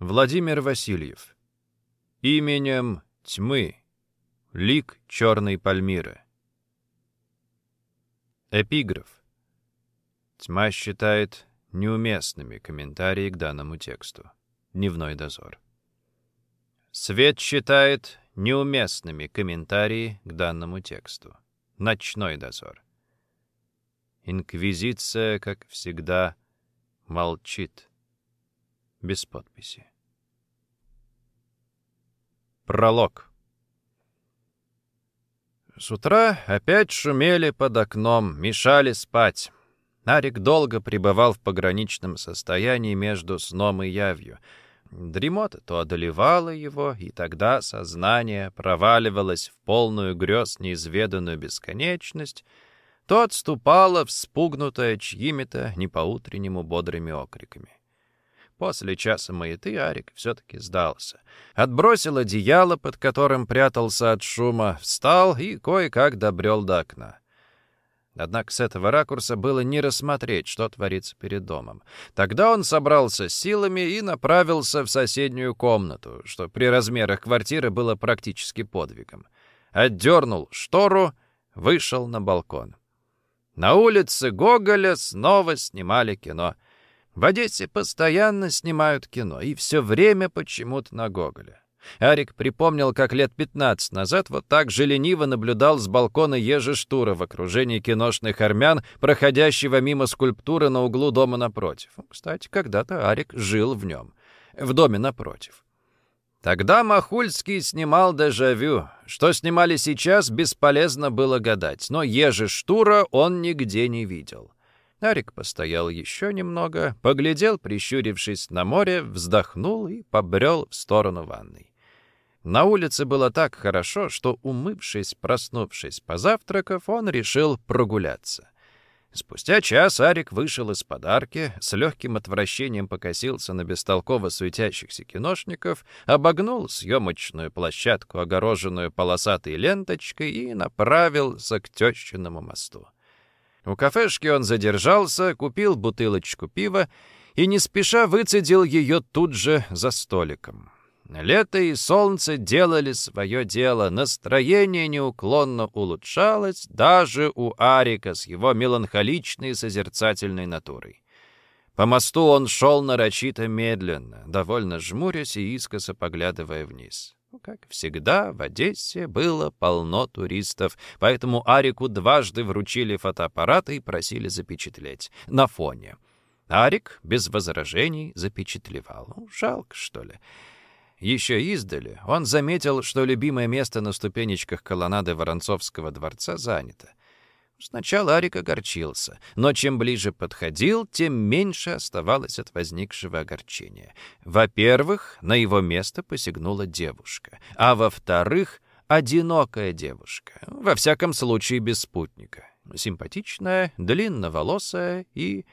Владимир Васильев. Именем тьмы. Лик черной Пальмиры. Эпиграф. Тьма считает неуместными комментарии к данному тексту. Дневной дозор. Свет считает неуместными комментарии к данному тексту. Ночной дозор. Инквизиция, как всегда, молчит. Без подписи. Пролог. С утра опять шумели под окном, мешали спать. Арик долго пребывал в пограничном состоянии между сном и явью. Дремота то одолевала его, и тогда сознание проваливалось в полную грез неизведанную бесконечность, то отступало, вспугнутое чьими-то не по-утреннему бодрыми окриками. После часа маяты Арик все-таки сдался. Отбросил одеяло, под которым прятался от шума, встал и кое-как добрел до окна. Однако с этого ракурса было не рассмотреть, что творится перед домом. Тогда он собрался силами и направился в соседнюю комнату, что при размерах квартиры было практически подвигом. Отдернул штору, вышел на балкон. На улице Гоголя снова снимали кино — в Одессе постоянно снимают кино, и все время почему-то на Гоголя. Арик припомнил, как лет 15 назад вот так же лениво наблюдал с балкона Ежи Штура в окружении киношных армян, проходящего мимо скульптуры на углу дома напротив. Кстати, когда-то Арик жил в нем, в доме напротив. Тогда Махульский снимал «Дежавю». Что снимали сейчас, бесполезно было гадать, но Ежи Штура он нигде не видел. Арик постоял еще немного, поглядел, прищурившись на море, вздохнул и побрел в сторону ванной. На улице было так хорошо, что, умывшись, проснувшись, позавтракав, он решил прогуляться. Спустя час Арик вышел из подарки, с легким отвращением покосился на бестолково суетящихся киношников, обогнул съемочную площадку, огороженную полосатой ленточкой, и направился к тещиному мосту. У кафешки он задержался, купил бутылочку пива и не спеша выцедил ее тут же за столиком. Лето и солнце делали свое дело, настроение неуклонно улучшалось даже у Арика с его меланхоличной созерцательной натурой. По мосту он шел нарочито медленно, довольно жмурясь и искоса поглядывая вниз. Как всегда, в Одессе было полно туристов, поэтому Арику дважды вручили фотоаппарат и просили запечатлеть на фоне. Арик без возражений запечатлевал. Ну, жалко, что ли. Еще издали он заметил, что любимое место на ступенечках колоннады Воронцовского дворца занято. Сначала Арик огорчился, но чем ближе подходил, тем меньше оставалось от возникшего огорчения. Во-первых, на его место посягнула девушка, а во-вторых, одинокая девушка, во всяком случае без спутника. Симпатичная, длинноволосая и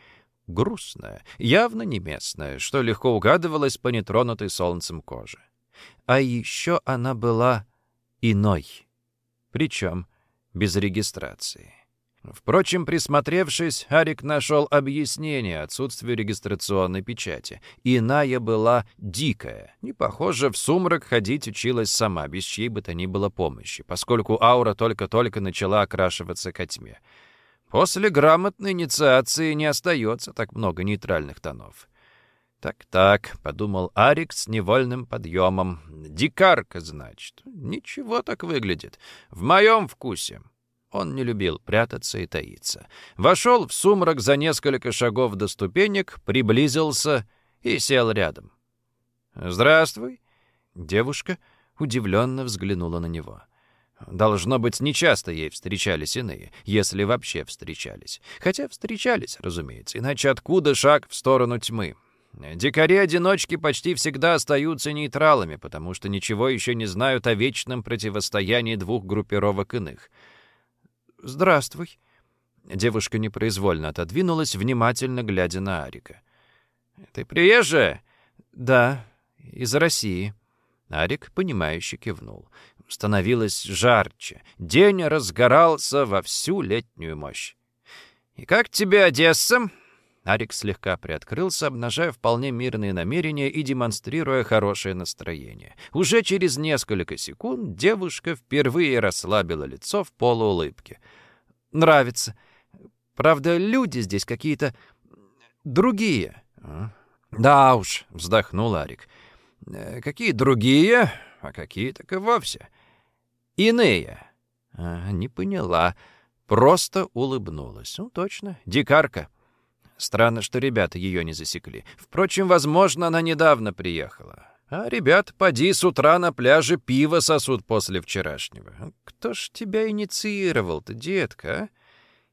грустная, явно не местная, что легко угадывалось по нетронутой солнцем коже. А еще она была иной, причем без регистрации. Впрочем, присмотревшись, Арик нашел объяснение отсутствию регистрационной печати. Иная была дикая. Не похоже, в сумрак ходить училась сама, без чьей бы то ни было помощи, поскольку аура только-только начала окрашиваться ко тьме. После грамотной инициации не остается так много нейтральных тонов. «Так-так», — подумал Арик с невольным подъемом. «Дикарка, значит. Ничего так выглядит. В моем вкусе». Он не любил прятаться и таиться. Вошел в сумрак за несколько шагов до ступенек, приблизился и сел рядом. «Здравствуй!» Девушка удивленно взглянула на него. Должно быть, нечасто ей встречались иные, если вообще встречались. Хотя встречались, разумеется, иначе откуда шаг в сторону тьмы? Дикари-одиночки почти всегда остаются нейтралами, потому что ничего еще не знают о вечном противостоянии двух группировок иных — «Здравствуй». Девушка непроизвольно отодвинулась, внимательно глядя на Арика. «Ты приезжая?» «Да, из России». Арик, понимающе кивнул. Становилось жарче. День разгорался во всю летнюю мощь. «И как тебе Одесса?» Арик слегка приоткрылся, обнажая вполне мирные намерения и демонстрируя хорошее настроение. Уже через несколько секунд девушка впервые расслабила лицо в полуулыбке. «Нравится. Правда, люди здесь какие-то другие». «Да уж», — вздохнул Арик. «Э, «Какие другие, а какие так и вовсе. Иные». А, «Не поняла». Просто улыбнулась. «Ну, точно, дикарка». Странно, что ребята ее не засекли. Впрочем, возможно, она недавно приехала. А ребят, поди, с утра на пляже пиво сосут после вчерашнего. Кто ж тебя инициировал-то, детка, а?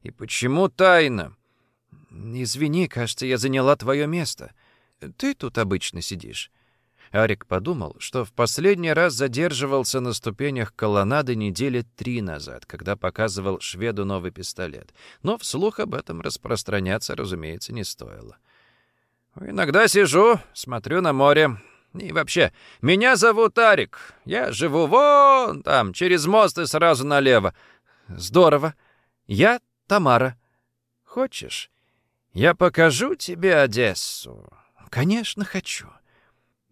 И почему тайно? Извини, кажется, я заняла твое место. Ты тут обычно сидишь. Арик подумал, что в последний раз задерживался на ступенях колоннады недели три назад, когда показывал шведу новый пистолет. Но вслух об этом распространяться, разумеется, не стоило. «Иногда сижу, смотрю на море. И вообще, меня зовут Арик. Я живу вон там, через мост и сразу налево. Здорово. Я Тамара. Хочешь, я покажу тебе Одессу?» «Конечно, хочу».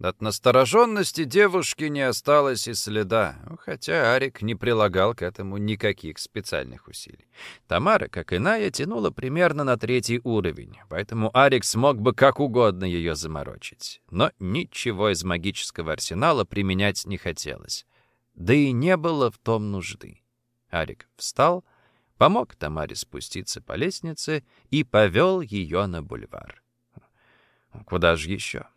От настороженности девушки не осталось и следа, хотя Арик не прилагал к этому никаких специальных усилий. Тамара, как иная, тянула примерно на третий уровень, поэтому Арик смог бы как угодно ее заморочить. Но ничего из магического арсенала применять не хотелось. Да и не было в том нужды. Арик встал, помог Тамаре спуститься по лестнице и повел ее на бульвар. Куда же еще?